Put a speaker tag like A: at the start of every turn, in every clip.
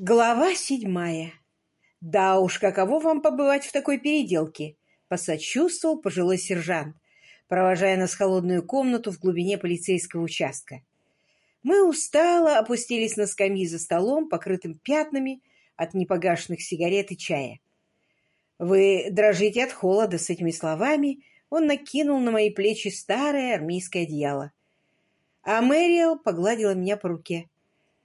A: Глава седьмая. «Да уж, каково вам побывать в такой переделке?» — посочувствовал пожилой сержант, провожая нас в холодную комнату в глубине полицейского участка. Мы устало опустились на скамьи за столом, покрытым пятнами от непогашенных сигарет и чая. «Вы дрожите от холода» с этими словами он накинул на мои плечи старое армейское одеяло. А Мэриэл погладила меня по руке.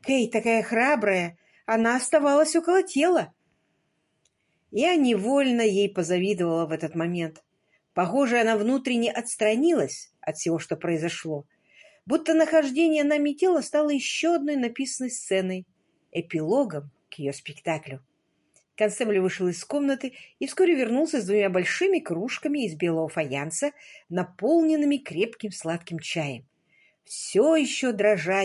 A: «Кей такая храбрая!» Она оставалась около тела. Я невольно ей позавидовала в этот момент. Похоже, она внутренне отстранилась от всего, что произошло, будто нахождение нами тела стало еще одной написанной сценой, эпилогом к ее спектаклю. Констебль вышел из комнаты и вскоре вернулся с двумя большими кружками из белого фаянса, наполненными крепким сладким чаем. Все еще дрожа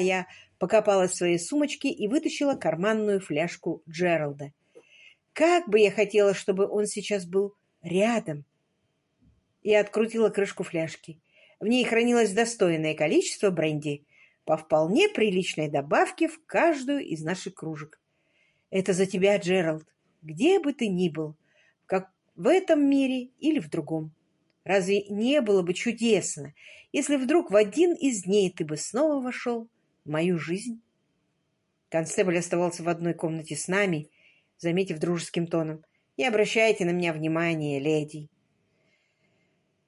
A: покопалась в своей сумочке и вытащила карманную фляжку Джералда. Как бы я хотела, чтобы он сейчас был рядом. Я открутила крышку фляжки. В ней хранилось достойное количество бренди по вполне приличной добавке в каждую из наших кружек. Это за тебя, Джеральд, где бы ты ни был, как в этом мире или в другом. Разве не было бы чудесно, если вдруг в один из дней ты бы снова вошел мою жизнь. Констебль оставался в одной комнате с нами, заметив дружеским тоном. «Не обращайте на меня внимания, леди».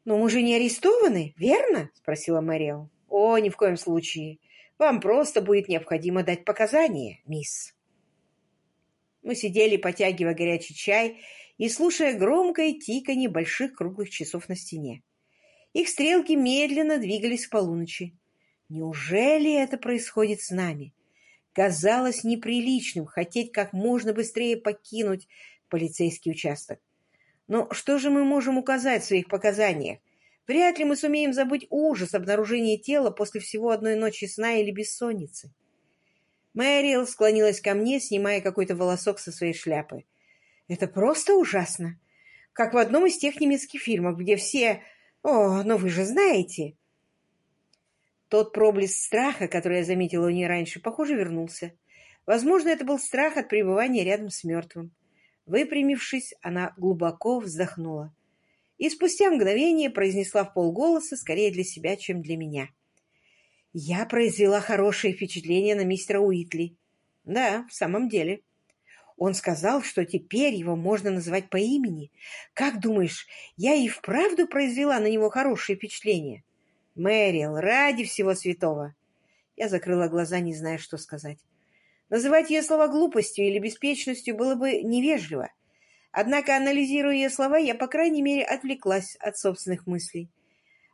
A: «Но мы же не арестованы, верно?» — спросила Мэриэл. «О, ни в коем случае. Вам просто будет необходимо дать показания, мисс». Мы сидели, потягивая горячий чай и слушая громкое тиканье больших круглых часов на стене. Их стрелки медленно двигались к полуночи. Неужели это происходит с нами? Казалось неприличным хотеть как можно быстрее покинуть полицейский участок. Но что же мы можем указать в своих показаниях? Вряд ли мы сумеем забыть ужас обнаружения тела после всего одной ночи сна или бессонницы. Мэрил склонилась ко мне, снимая какой-то волосок со своей шляпы. Это просто ужасно. Как в одном из тех немецких фильмов, где все... О, ну вы же знаете... Тот проблеск страха, который я заметила у нее раньше, похоже, вернулся. Возможно, это был страх от пребывания рядом с мертвым. Выпрямившись, она глубоко вздохнула. И спустя мгновение произнесла в полголоса, скорее для себя, чем для меня. «Я произвела хорошее впечатление на мистера Уитли». «Да, в самом деле». Он сказал, что теперь его можно называть по имени. Как думаешь, я и вправду произвела на него хорошее впечатление?» Мэрил, ради всего святого!» Я закрыла глаза, не зная, что сказать. Называть ее слова глупостью или беспечностью было бы невежливо. Однако, анализируя ее слова, я, по крайней мере, отвлеклась от собственных мыслей.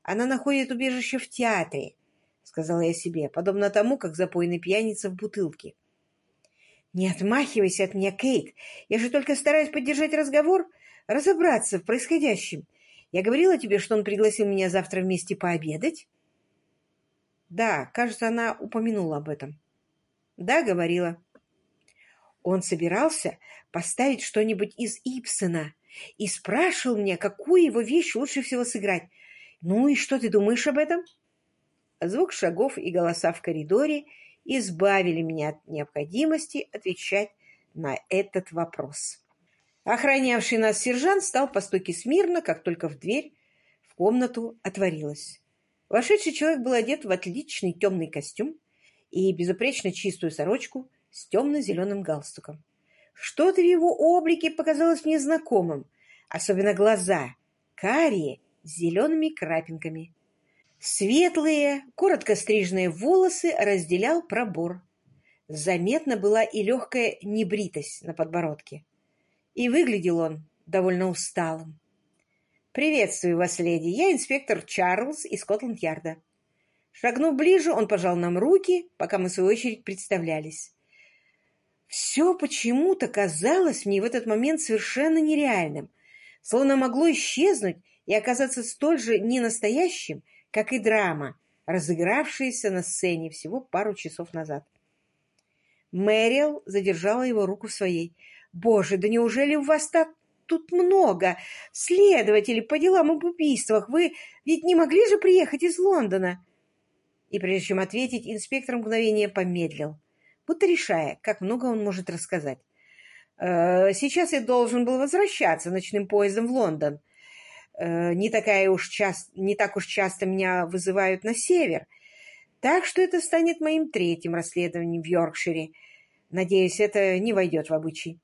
A: «Она находит убежище в театре», — сказала я себе, подобно тому, как запойный пьяница в бутылке. «Не отмахивайся от меня, Кейт. Я же только стараюсь поддержать разговор, разобраться в происходящем. Я говорила тебе, что он пригласил меня завтра вместе пообедать? Да, кажется, она упомянула об этом. Да, говорила. Он собирался поставить что-нибудь из Ипсона и спрашивал меня, какую его вещь лучше всего сыграть. Ну и что ты думаешь об этом? Звук шагов и голоса в коридоре избавили меня от необходимости отвечать на этот вопрос. Охранявший нас сержант стал по стуке смирно, как только в дверь в комнату отворилась. Вошедший человек был одет в отличный темный костюм и безупречно чистую сорочку с темно-зеленым галстуком. Что-то в его облике показалось мне знакомым, особенно глаза, карие, с зелеными крапинками. Светлые, коротко стриженные волосы разделял пробор. Заметна была и легкая небритость на подбородке и выглядел он довольно усталым. «Приветствую вас, леди. Я инспектор Чарльз из Скотланд-Ярда». Шагнув ближе, он пожал нам руки, пока мы, в свою очередь, представлялись. Все почему-то казалось мне в этот момент совершенно нереальным, словно могло исчезнуть и оказаться столь же ненастоящим, как и драма, разыгравшаяся на сцене всего пару часов назад. Мэрил задержала его руку в своей. Боже, да неужели у вас так тут много следователей по делам об убийствах? Вы ведь не могли же приехать из Лондона?» И прежде чем ответить, инспектор мгновение помедлил. будто решая, как много он может рассказать. «Э, «Сейчас я должен был возвращаться ночным поездом в Лондон. Э, не, такая уж не так уж часто меня вызывают на север, так что это станет моим третьим расследованием в Йоркшире. Надеюсь, это не войдет в обычай».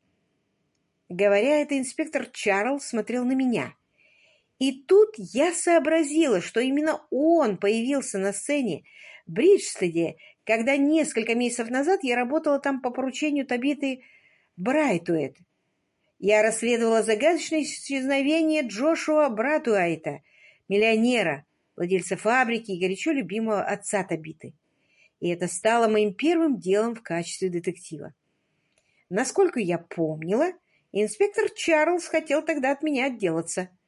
A: Говоря это, инспектор Чарльз смотрел на меня. И тут я сообразила, что именно он появился на сцене в Бриджстеде, когда несколько месяцев назад я работала там по поручению Табиты Брайтуэт. Я расследовала загадочное исчезновение Джошуа Братуайта, миллионера, владельца фабрики и горячо любимого отца Табиты. И это стало моим первым делом в качестве детектива. Насколько я помнила, инспектор Чарльз хотел тогда от меня отделаться –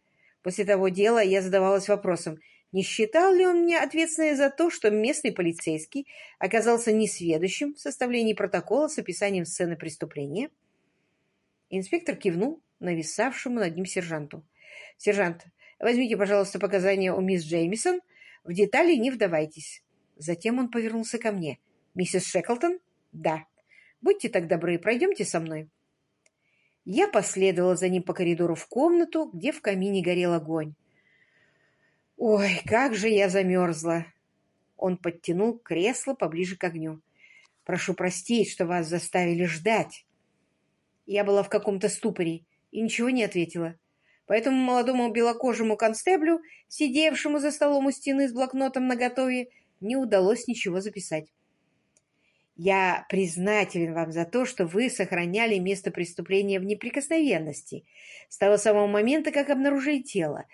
A: После того дела я задавалась вопросом, не считал ли он меня ответственной за то, что местный полицейский оказался несведущим в составлении протокола с описанием сцены преступления? Инспектор кивнул нависавшему над ним сержанту. «Сержант, возьмите, пожалуйста, показания у мисс Джеймисон. В детали не вдавайтесь». Затем он повернулся ко мне. «Миссис Шеклтон?» «Да». «Будьте так добры, пройдемте со мной». Я последовала за ним по коридору в комнату, где в камине горел огонь. «Ой, как же я замерзла!» Он подтянул кресло поближе к огню. «Прошу простить, что вас заставили ждать». Я была в каком-то ступоре и ничего не ответила. Поэтому молодому белокожему констеблю, сидевшему за столом у стены с блокнотом наготове, не удалось ничего записать. Я признателен вам за то, что вы сохраняли место преступления в неприкосновенности с того самого момента, как обнаружили тело,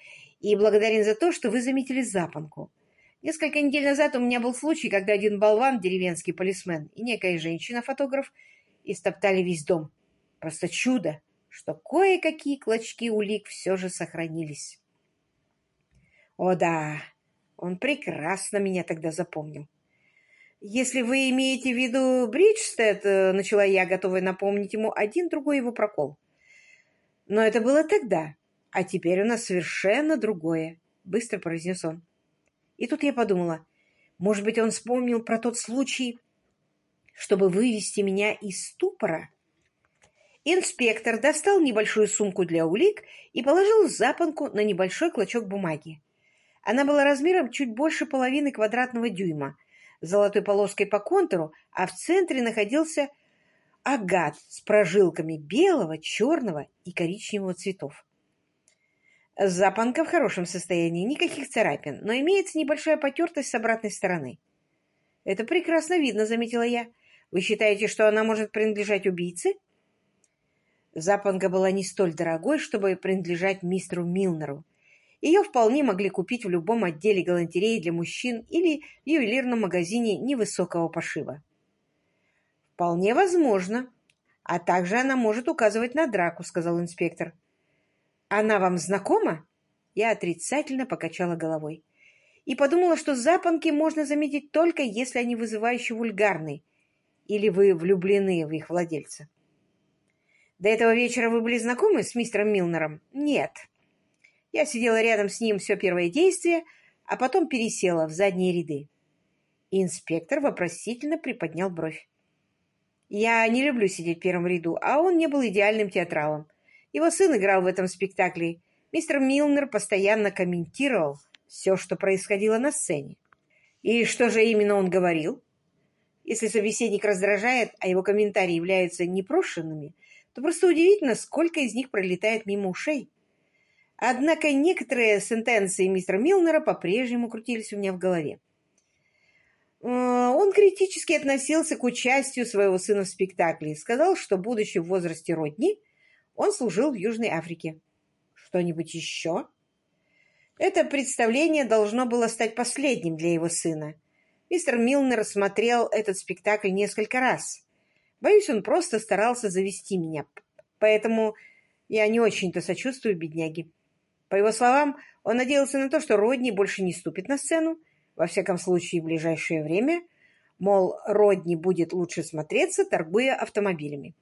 A: и благодарен за то, что вы заметили запонку. Несколько недель назад у меня был случай, когда один болван, деревенский полисмен, и некая женщина-фотограф истоптали весь дом. Просто чудо, что кое-какие клочки улик все же сохранились. О да, он прекрасно меня тогда запомнил. «Если вы имеете в виду Бриджстед», — начала я, готовая напомнить ему один другой его прокол. «Но это было тогда, а теперь у нас совершенно другое», — быстро произнес он. И тут я подумала, может быть, он вспомнил про тот случай, чтобы вывести меня из ступора? Инспектор достал небольшую сумку для улик и положил запонку на небольшой клочок бумаги. Она была размером чуть больше половины квадратного дюйма — золотой полоской по контуру, а в центре находился агат с прожилками белого, черного и коричневого цветов. Запонка в хорошем состоянии, никаких царапин, но имеется небольшая потертость с обратной стороны. «Это прекрасно видно», — заметила я. «Вы считаете, что она может принадлежать убийце?» Запонка была не столь дорогой, чтобы принадлежать мистеру Милнеру, ее вполне могли купить в любом отделе галантереи для мужчин или в ювелирном магазине невысокого пошива. «Вполне возможно. А также она может указывать на драку», — сказал инспектор. «Она вам знакома?» Я отрицательно покачала головой и подумала, что запонки можно заметить только если они вызывающе вульгарны или вы влюблены в их владельца. До этого вечера вы были знакомы с мистером Милнером? Нет. Я сидела рядом с ним все первое действие, а потом пересела в задние ряды. Инспектор вопросительно приподнял бровь. Я не люблю сидеть в первом ряду, а он не был идеальным театралом. Его сын играл в этом спектакле. Мистер Милнер постоянно комментировал все, что происходило на сцене. И что же именно он говорил? Если собеседник раздражает, а его комментарии являются непрошенными, то просто удивительно, сколько из них пролетает мимо ушей. Однако некоторые сентенции мистера Милнера по-прежнему крутились у меня в голове. Э, он критически относился к участию своего сына в спектакле и сказал, что, будучи в возрасте Родни, он служил в Южной Африке. Что-нибудь еще? Это представление должно было стать последним для его сына. Мистер Милнер смотрел этот спектакль несколько раз. Боюсь, он просто старался завести меня, поэтому я не очень-то сочувствую бедняге. По его словам, он надеялся на то, что Родни больше не ступит на сцену, во всяком случае в ближайшее время, мол, Родни будет лучше смотреться, торгуя автомобилями.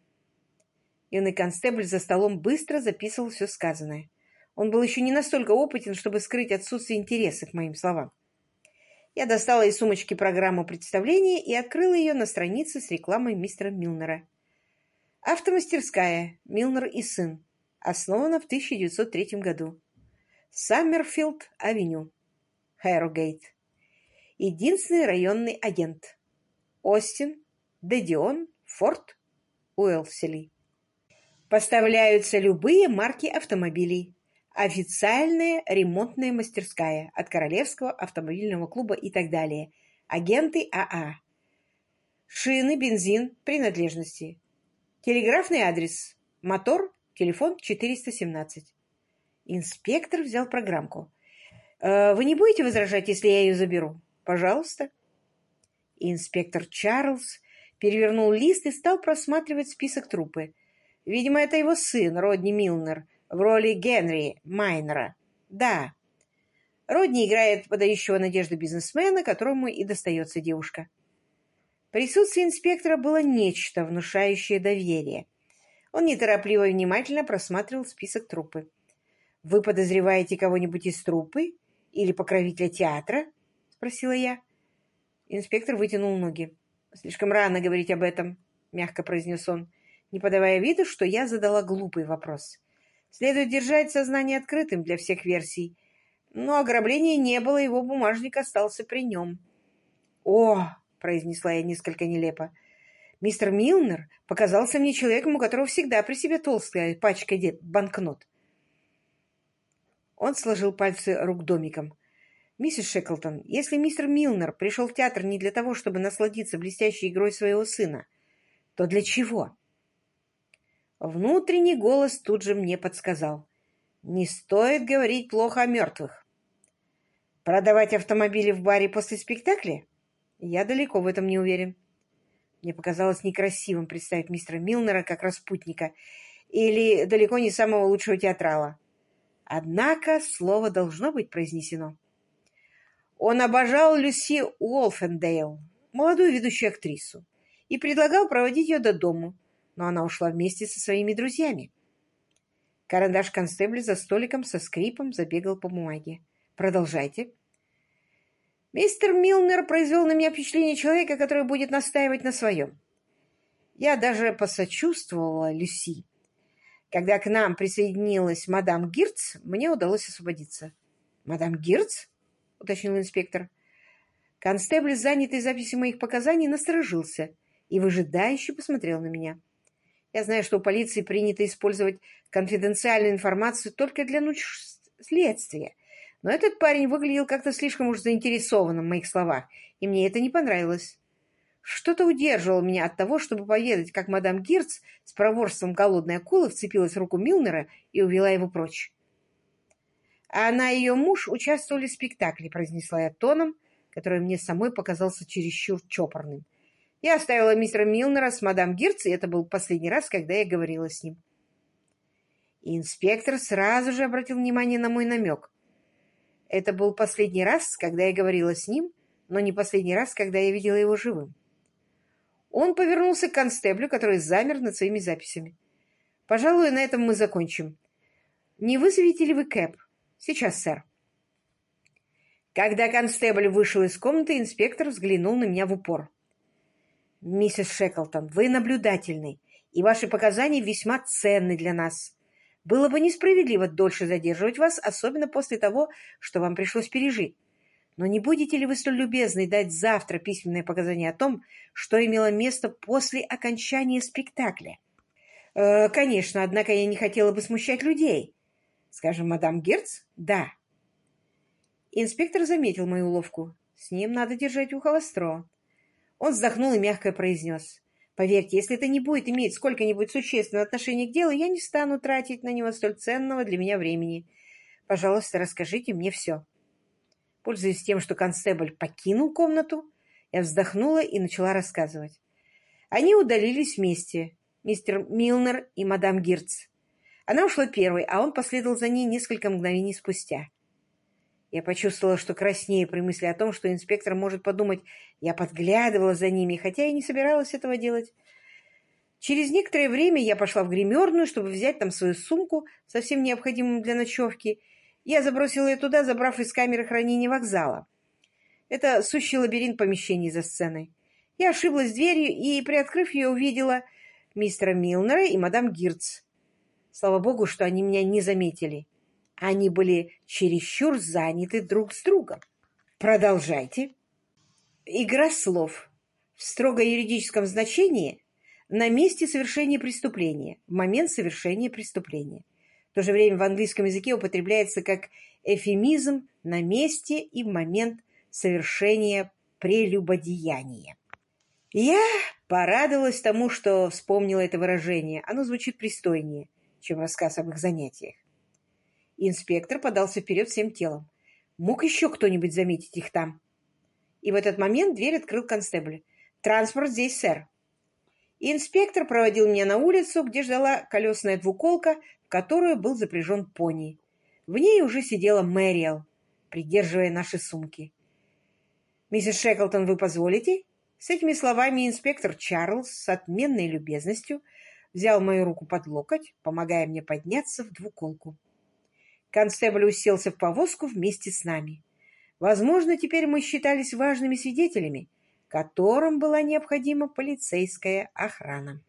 A: Юный констебль за столом быстро записывал все сказанное. Он был еще не настолько опытен, чтобы скрыть отсутствие интереса к моим словам. Я достала из сумочки программу представления и открыла ее на странице с рекламой мистера Милнера. Автомастерская «Милнер и сын» основана в 1903 году. Саммерфилд-авеню, Хэррогейт. Единственный районный агент. Остин, Дедион, Форд, Уэлсели. Поставляются любые марки автомобилей. Официальная ремонтная мастерская от Королевского автомобильного клуба и так далее. Агенты АА. Шины, бензин, принадлежности. Телеграфный адрес. Мотор, телефон 417. Инспектор взял программку. «Э, «Вы не будете возражать, если я ее заберу?» Пожалуйста. Инспектор Чарльз перевернул лист и стал просматривать список трупы. Видимо, это его сын, Родни Милнер, в роли Генри Майнера. Да. Родни играет подающего надежды бизнесмена, которому и достается девушка. Присутствие инспектора было нечто, внушающее доверие. Он неторопливо и внимательно просматривал список трупы. «Вы подозреваете кого-нибудь из трупы? Или покровителя театра?» — спросила я. Инспектор вытянул ноги. «Слишком рано говорить об этом», — мягко произнес он, не подавая виду, что я задала глупый вопрос. «Следует держать сознание открытым для всех версий. Но ограбления не было, его бумажник остался при нем». «О!» — произнесла я несколько нелепо. «Мистер Милнер показался мне человеком, у которого всегда при себе толстая пачка банкнот». Он сложил пальцы рук домиком. «Миссис Шеклтон, если мистер Милнер пришел в театр не для того, чтобы насладиться блестящей игрой своего сына, то для чего?» Внутренний голос тут же мне подсказал. «Не стоит говорить плохо о мертвых». «Продавать автомобили в баре после спектакля?» Я далеко в этом не уверен. Мне показалось некрасивым представить мистера Милнера как распутника или далеко не самого лучшего театрала. Однако слово должно быть произнесено. Он обожал Люси Уолфендейл, молодую ведущую актрису, и предлагал проводить ее до дому, но она ушла вместе со своими друзьями. Карандаш констебля за столиком со скрипом забегал по бумаге. «Продолжайте». Мистер Милнер произвел на меня впечатление человека, который будет настаивать на своем. Я даже посочувствовала Люси. Когда к нам присоединилась мадам Гирц, мне удалось освободиться. «Мадам Гирц?» — уточнил инспектор. Констебль, занятый записью моих показаний, насторожился и выжидающе посмотрел на меня. Я знаю, что у полиции принято использовать конфиденциальную информацию только для нужд следствия, но этот парень выглядел как-то слишком уж заинтересованным в моих словах, и мне это не понравилось. Что-то удерживало меня от того, чтобы поведать, как мадам Гирц с проворством голодной акулы вцепилась в руку Милнера и увела его прочь. А она и ее муж участвовали в спектакле, произнесла я тоном, который мне самой показался чересчур чопорным. Я оставила мистера Милнера с мадам Гирц, и это был последний раз, когда я говорила с ним. И инспектор сразу же обратил внимание на мой намек. Это был последний раз, когда я говорила с ним, но не последний раз, когда я видела его живым. Он повернулся к констеблю, который замер над своими записями. «Пожалуй, на этом мы закончим. Не вызовете ли вы Кэп?» Сейчас, сэр. Когда констебль вышел из комнаты, инспектор взглянул на меня в упор. «Миссис Шеклтон, вы наблюдательный, и ваши показания весьма ценны для нас. Было бы несправедливо дольше задерживать вас, особенно после того, что вам пришлось пережить. Но не будете ли вы столь любезны дать завтра письменное показание о том, что имело место после окончания спектакля? Э, конечно, однако я не хотела бы смущать людей. Скажем, мадам Герц? Да. Инспектор заметил мою уловку. С ним надо держать ухо востро. Он вздохнул и мягко произнес. Поверьте, если это не будет иметь сколько-нибудь существенного отношения к делу, я не стану тратить на него столь ценного для меня времени. Пожалуйста, расскажите мне все. Пользуясь тем, что констебль покинул комнату, я вздохнула и начала рассказывать. Они удалились вместе, мистер Милнер и мадам Гирц. Она ушла первой, а он последовал за ней несколько мгновений спустя. Я почувствовала, что краснее при мысли о том, что инспектор может подумать, я подглядывала за ними, хотя и не собиралась этого делать. Через некоторое время я пошла в гримерную, чтобы взять там свою сумку, совсем необходимую для ночевки. Я забросила ее туда, забрав из камеры хранения вокзала. Это сущий лабиринт помещений за сценой. Я ошиблась дверью и, приоткрыв ее, увидела мистера Милнера и мадам Гирц. Слава богу, что они меня не заметили. Они были чересчур заняты друг с другом. Продолжайте. Игра слов. В строго юридическом значении на месте совершения преступления, в момент совершения преступления. То же время в английском языке употребляется как эфемизм на месте и в момент совершения прелюбодеяния. Я порадовалась тому, что вспомнила это выражение. Оно звучит пристойнее, чем рассказ об их занятиях. Инспектор подался вперед всем телом. Мог еще кто-нибудь заметить их там? И в этот момент дверь открыл констебль. «Транспорт здесь, сэр». Инспектор проводил меня на улицу, где ждала колесная двуколка, в которую был запряжен пони. В ней уже сидела Мэриэл, придерживая наши сумки. «Миссис Шеклтон, вы позволите?» С этими словами инспектор Чарльз с отменной любезностью взял мою руку под локоть, помогая мне подняться в двуколку. Констебль уселся в повозку вместе с нами. Возможно, теперь мы считались важными свидетелями, которым была необходима полицейская охрана.